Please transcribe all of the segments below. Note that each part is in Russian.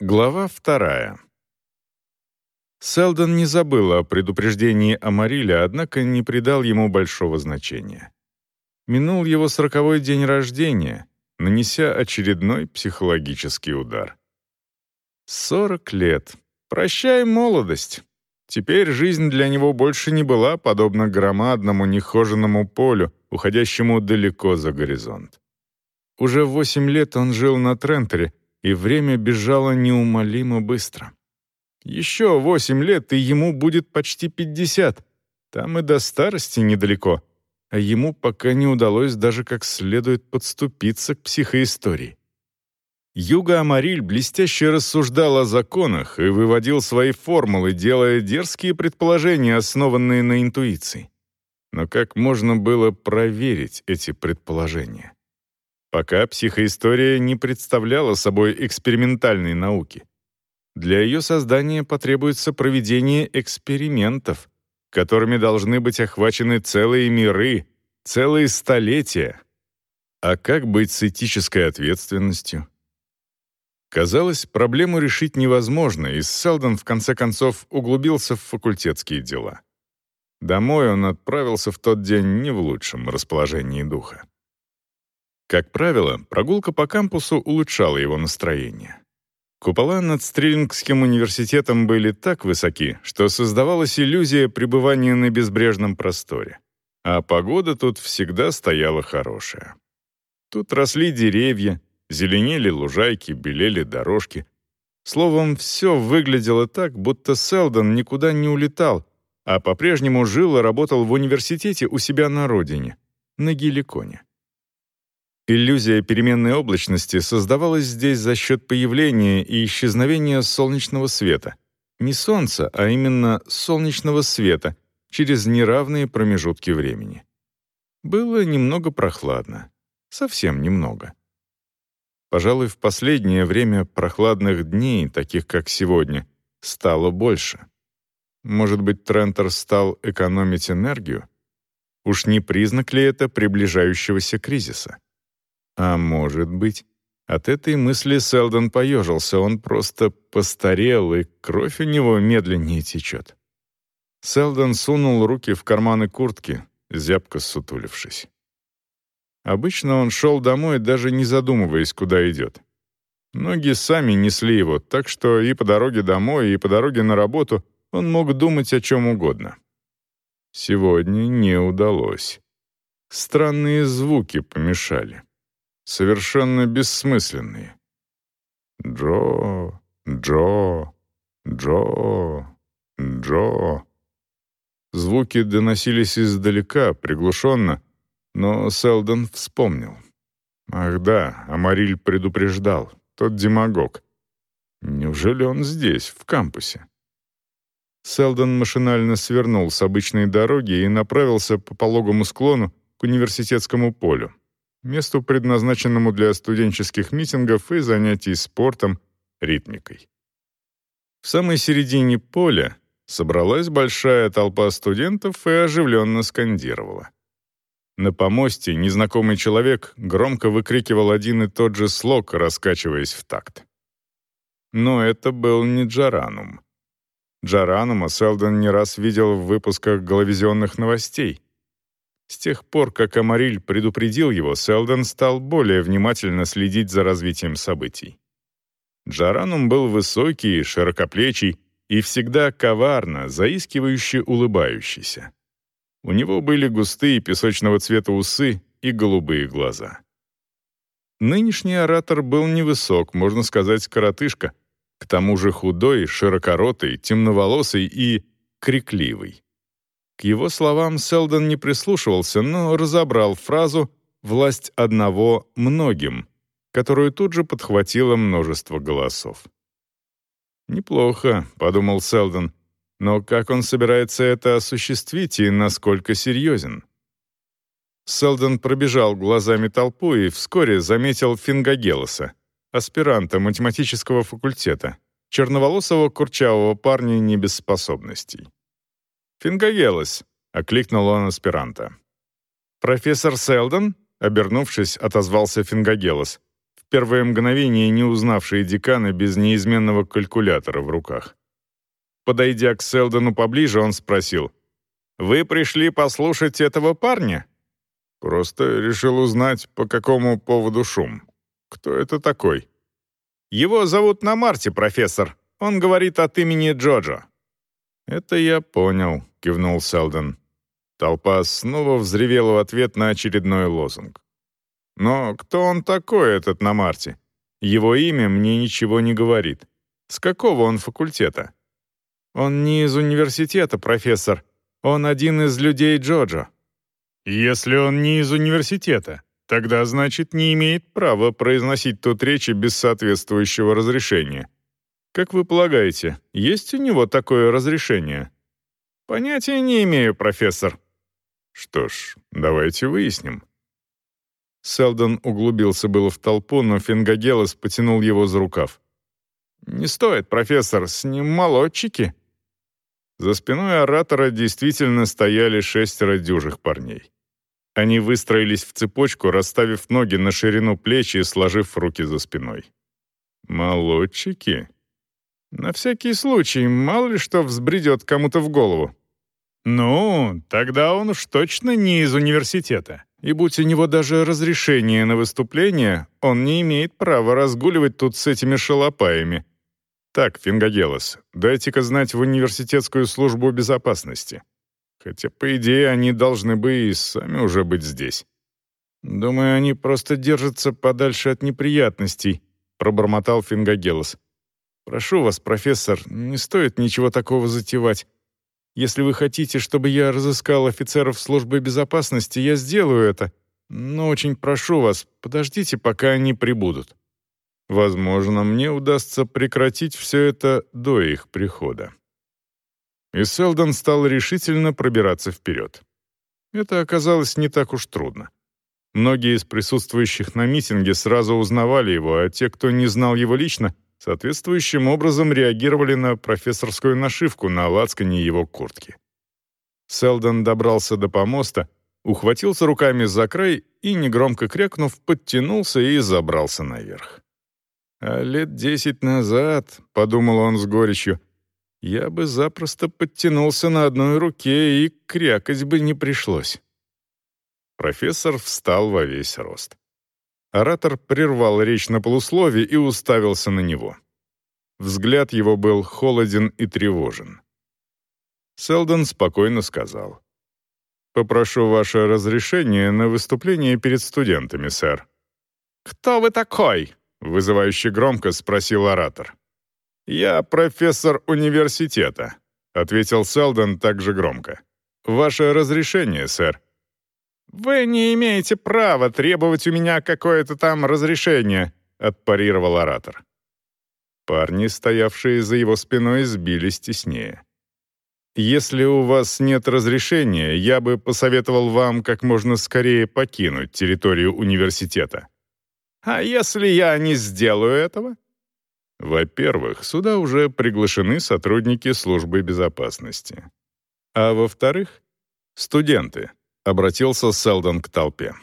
Глава вторая. Селдон не забыл о предупреждении Амариля, однако не придал ему большого значения. Минул его сороковой день рождения, нанеся очередной психологический удар. Сорок лет. Прощай, молодость. Теперь жизнь для него больше не была подобна громадному нехоженному полю, уходящему далеко за горизонт. Уже восемь лет он жил на Трентере, и время бежало неумолимо быстро. Еще восемь лет, и ему будет почти пятьдесят. Там и до старости недалеко. А ему пока не удалось даже как следует подступиться к психоистории. Юга Амариль блестяще рассуждал о законах и выводил свои формулы, делая дерзкие предположения, основанные на интуиции. Но как можно было проверить эти предположения? Пока психоистория не представляла собой экспериментальной науки. Для ее создания потребуется проведение экспериментов, которыми должны быть охвачены целые миры, целые столетия. А как быть с этической ответственностью? Казалось, проблему решить невозможно, и Селдон в конце концов углубился в факультетские дела. Домой он отправился в тот день не в лучшем расположении духа. Как правило, прогулка по кампусу улучшала его настроение. Купола над Стрелингским университетом были так высоки, что создавалась иллюзия пребывания на безбрежном просторе. А погода тут всегда стояла хорошая. Тут росли деревья, зеленели лужайки, белели дорожки. Словом, все выглядело так, будто Селдон никуда не улетал, а по-прежнему жил и работал в университете у себя на родине, на Геликоне. Иллюзия переменной облачности создавалась здесь за счет появления и исчезновения солнечного света. Не солнца, а именно солнечного света через неравные промежутки времени. Было немного прохладно. Совсем немного. Пожалуй, в последнее время прохладных дней, таких как сегодня, стало больше. Может быть, Трентер стал экономить энергию? Уж не признак ли это приближающегося кризиса? А может быть... От этой мысли Селдон поежился, он просто постарел, и кровь у него медленнее течет. Селдон сунул руки в карманы куртки, зябко сутулившись. Обычно он шел домой, даже не задумываясь, куда идет. Ноги сами несли его, так что и по дороге домой, и по дороге на работу он мог думать о чем угодно. Сегодня не удалось. Странные звуки помешали совершенно бессмысленные. Джо, Джо, Джо, Джо. Звуки доносились издалека, приглушенно, но Селдон вспомнил. Ах да, Амариль предупреждал, тот демагог. Неужели он здесь, в кампусе? Селдон машинально свернул с обычной дороги и направился по пологому склону к университетскому полю месту, предназначенному для студенческих митингов и занятий спортом, ритмикой. В самой середине поля собралась большая толпа студентов и оживленно скандировала. На помосте незнакомый человек громко выкрикивал один и тот же слог, раскачиваясь в такт. Но это был не Джаранум. Джаранума Селдон не раз видел в выпусках головизионных новостей — с тех пор, как Амариль предупредил его, Селдон стал более внимательно следить за развитием событий. Джаранум был высокий, широкоплечий и всегда коварно, заискивающе улыбающийся. У него были густые песочного цвета усы и голубые глаза. Нынешний оратор был невысок, можно сказать, коротышка, к тому же худой, широкоротый, темноволосый и крикливый. К его словам Селдон не прислушивался, но разобрал фразу «власть одного многим», которую тут же подхватило множество голосов. «Неплохо», — подумал Селдон, «но как он собирается это осуществить и насколько серьезен?» Селдон пробежал глазами толпу и вскоре заметил Фингагелоса, аспиранта математического факультета, черноволосого курчавого парня не без способностей. «Фингагелос», — окликнул он аспиранта. «Профессор Селдон?» — обернувшись, отозвался Фингагелос. первое мгновение не узнавшие декана без неизменного калькулятора в руках. Подойдя к Селдону поближе, он спросил, «Вы пришли послушать этого парня?» «Просто решил узнать, по какому поводу шум. Кто это такой?» «Его зовут на Марте, профессор. Он говорит от имени Джоджо». «Это я понял», — кивнул Селдон. Толпа снова взревела в ответ на очередной лозунг. «Но кто он такой, этот на Марте? Его имя мне ничего не говорит. С какого он факультета?» «Он не из университета, профессор. Он один из людей Джоджо». «Если он не из университета, тогда, значит, не имеет права произносить тут речи без соответствующего разрешения. Как вы полагаете, есть у него такое разрешение? Понятия не имею, профессор. Что ж, давайте выясним. Селдон углубился было в толпу, но Фингагелос потянул его за рукав. «Не стоит, профессор, с ним молодчики». За спиной оратора действительно стояли шестеро дюжих парней. Они выстроились в цепочку, расставив ноги на ширину плеч и сложив руки за спиной. «Молодчики?» На всякий случай, мало ли что взбредет кому-то в голову. Ну, тогда он уж точно не из университета. И будь у него даже разрешение на выступление, он не имеет права разгуливать тут с этими шалопаями. Так, Фингагелос, дайте-ка знать в университетскую службу безопасности. Хотя, по идее, они должны бы и сами уже быть здесь. Думаю, они просто держатся подальше от неприятностей, пробормотал Фингагелос. Прошу вас, профессор, не стоит ничего такого затевать. Если вы хотите, чтобы я разыскал офицеров службы безопасности, я сделаю это. Но очень прошу вас, подождите, пока они прибудут. Возможно, мне удастся прекратить все это до их прихода. И Селдон стал решительно пробираться вперед. Это оказалось не так уж трудно. Многие из присутствующих на митинге сразу узнавали его, а те, кто не знал его лично, соответствующим образом реагировали на профессорскую нашивку на лацкане его куртки. Селдон добрался до помоста, ухватился руками за край и, негромко крякнув, подтянулся и забрался наверх. «А лет десять назад», — подумал он с горечью, — «я бы запросто подтянулся на одной руке и крякать бы не пришлось». Профессор встал во весь рост. Оратор прервал речь на полуслове и уставился на него. Взгляд его был холоден и тревожен. Селдон спокойно сказал. «Попрошу ваше разрешение на выступление перед студентами, сэр». «Кто вы такой?» — вызывающе громко спросил оратор. «Я профессор университета», — ответил Селдон также громко. «Ваше разрешение, сэр». «Вы не имеете права требовать у меня какое-то там разрешение», — отпарировал оратор. Парни, стоявшие за его спиной, сбились теснее. «Если у вас нет разрешения, я бы посоветовал вам как можно скорее покинуть территорию университета». «А если я не сделаю этого?» Во-первых, сюда уже приглашены сотрудники службы безопасности. А во-вторых, студенты, обратился Селдон к толпе.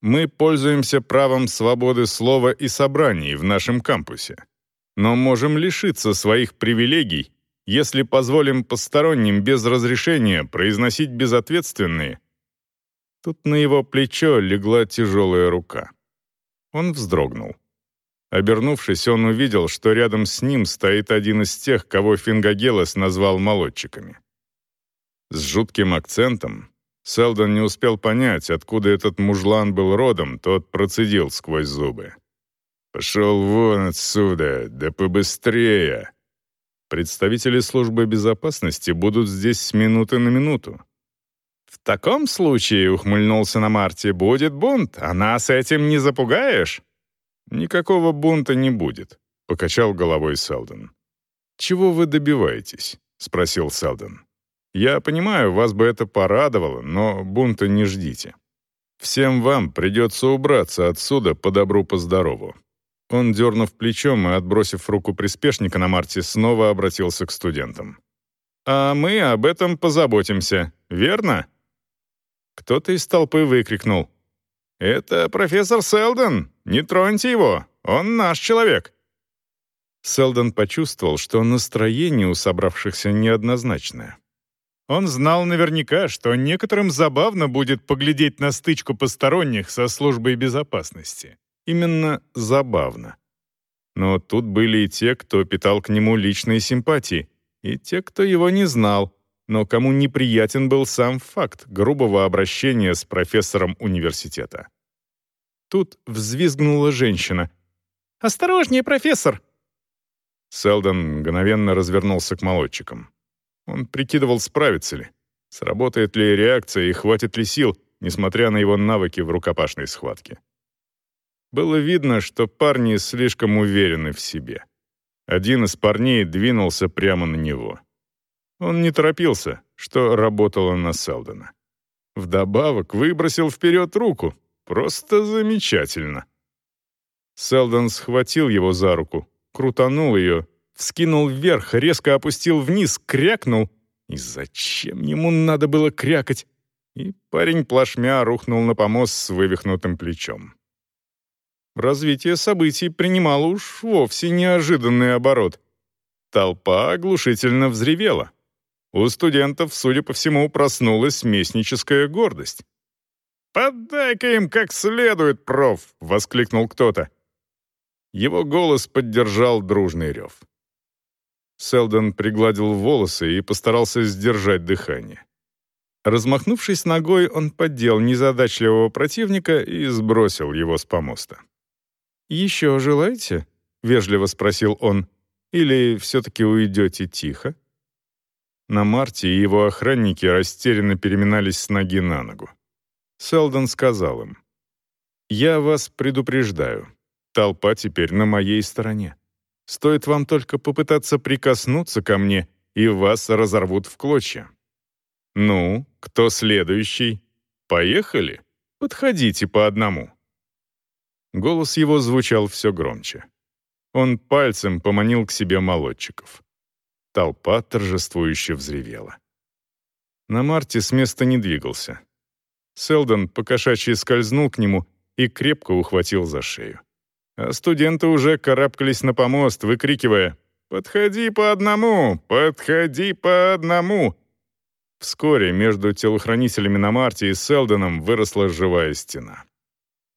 Мы пользуемся правом свободы слова и собраний в нашем кампусе, но можем лишиться своих привилегий, если позволим посторонним без разрешения произносить безответственные. Тут на его плечо легла тяжелая рука. Он вздрогнул. Обернувшись, он увидел, что рядом с ним стоит один из тех, кого Фингагелос назвал молодчиками. С жутким акцентом, Селдон не успел понять, откуда этот мужлан был родом, тот процедил сквозь зубы. «Пошел вон отсюда, да побыстрее!» Представители службы безопасности будут здесь с минуты на минуту. «В таком случае, — ухмыльнулся на Марте, — будет бунт, а нас этим не запугаешь?» «Никакого бунта не будет», — покачал головой Селдон. «Чего вы добиваетесь?» — спросил Селдон. Я понимаю, вас бы это порадовало, но бунта не ждите. Всем вам придется убраться отсюда по добру, по здорову». Он, дернув плечом и отбросив руку приспешника на Марте, снова обратился к студентам. «А мы об этом позаботимся, верно?» Кто-то из толпы выкрикнул. «Это профессор Селдон! Не троньте его, он наш человек». Селдон почувствовал, что настроение у собравшихся неоднозначное. Он знал наверняка, что некоторым забавно будет поглядеть на стычку посторонних со службой безопасности. Именно забавно. Но тут были и те, кто питал к нему личные симпатии, и те, кто его не знал, но кому неприятен был сам факт грубого обращения с профессором университета. Тут взвизгнула женщина. «Осторожнее, профессор!» Селдон мгновенно развернулся к молодчикам. Он прикидывал, справится ли, сработает ли реакция и хватит ли сил, несмотря на его навыки в рукопашной схватке. Было видно, что парни слишком уверены в себе. Один из парней двинулся прямо на него. Он не торопился, что работало на Селдона. Вдобавок выбросил вперед руку. Просто замечательно. Селдон схватил его за руку, крутанул ее вскинул вверх, резко опустил вниз, крякнул. И зачем ему надо было крякать? И парень плашмя рухнул на помост с вывихнутым плечом. Развитие событий принимало уж вовсе неожиданный оборот. Толпа оглушительно взревела. У студентов, судя по всему, проснулась местническая гордость. «Поддай-ка им как следует, проф!» — воскликнул кто-то. Его голос поддержал дружный рев. Селдон пригладил волосы и постарался сдержать дыхание. Размахнувшись ногой, он поддел незадачливого противника и сбросил его с помоста. «Еще желаете?» — вежливо спросил он. «Или все-таки уйдете тихо?» На Марте его охранники растерянно переминались с ноги на ногу. Селдон сказал им, «Я вас предупреждаю, толпа теперь на моей стороне. Стоит вам только попытаться прикоснуться ко мне, и вас разорвут в клочья. Ну, кто следующий? Поехали? Подходите по одному». Голос его звучал все громче. Он пальцем поманил к себе молодчиков. Толпа торжествующе взревела. На Марте с места не двигался. Селдон покошачьи скользнул к нему и крепко ухватил за шею а студенты уже карабкались на помост, выкрикивая «Подходи по одному! Подходи по одному!» Вскоре между телохранителями на Марте и Селдоном выросла живая стена.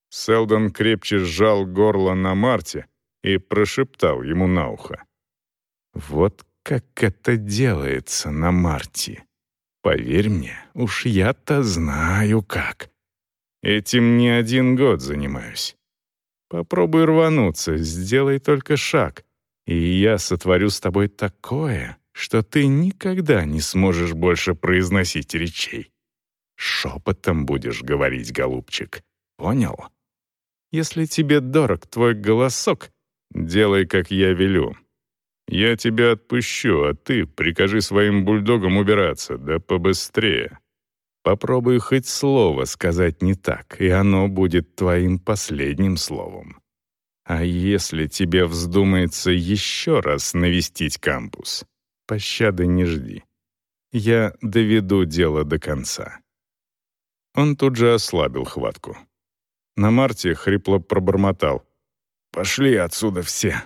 Селдон крепче сжал горло на Марте и прошептал ему на ухо. «Вот как это делается на Марте. Поверь мне, уж я-то знаю как. Этим не один год занимаюсь. Попробуй рвануться, сделай только шаг, и я сотворю с тобой такое, что ты никогда не сможешь больше произносить речей. Шепотом будешь говорить, голубчик. Понял? Если тебе дорог твой голосок, делай, как я велю. Я тебя отпущу, а ты прикажи своим бульдогам убираться, да побыстрее. Попробуй хоть слово сказать не так, и оно будет твоим последним словом. А если тебе вздумается еще раз навестить кампус, пощады не жди. Я доведу дело до конца». Он тут же ослабил хватку. На Марте хрипло пробормотал. «Пошли отсюда все!»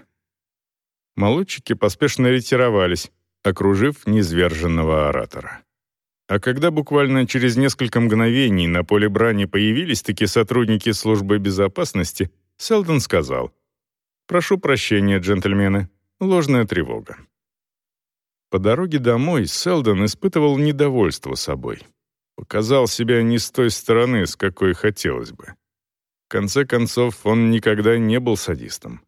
Молодчики поспешно ретировались, окружив низверженного оратора. А когда буквально через несколько мгновений на поле брани появились такие сотрудники службы безопасности, Селдон сказал, «Прошу прощения, джентльмены, ложная тревога». По дороге домой Селдон испытывал недовольство собой. Показал себя не с той стороны, с какой хотелось бы. В конце концов, он никогда не был садистом.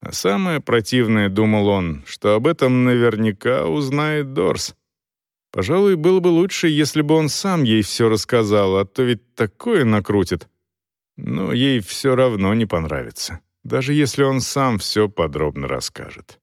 А самое противное, думал он, что об этом наверняка узнает Дорс — Пожалуй, было бы лучше, если бы он сам ей все рассказал, а то ведь такое накрутит. Но ей все равно не понравится, даже если он сам все подробно расскажет.